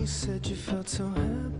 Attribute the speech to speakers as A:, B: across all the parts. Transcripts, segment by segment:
A: you said you felt so happy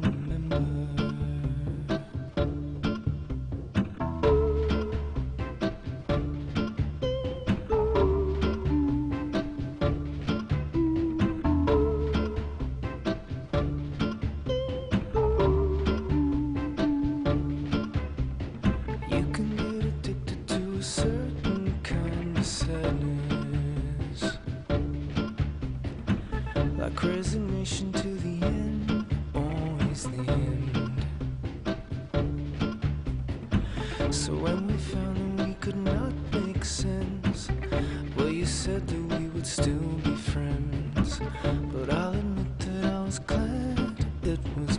A: Resignation to the end, always the end. So when we found that we could not make sense, well, you said that we would still be friends. But I'll admit that I was glad it was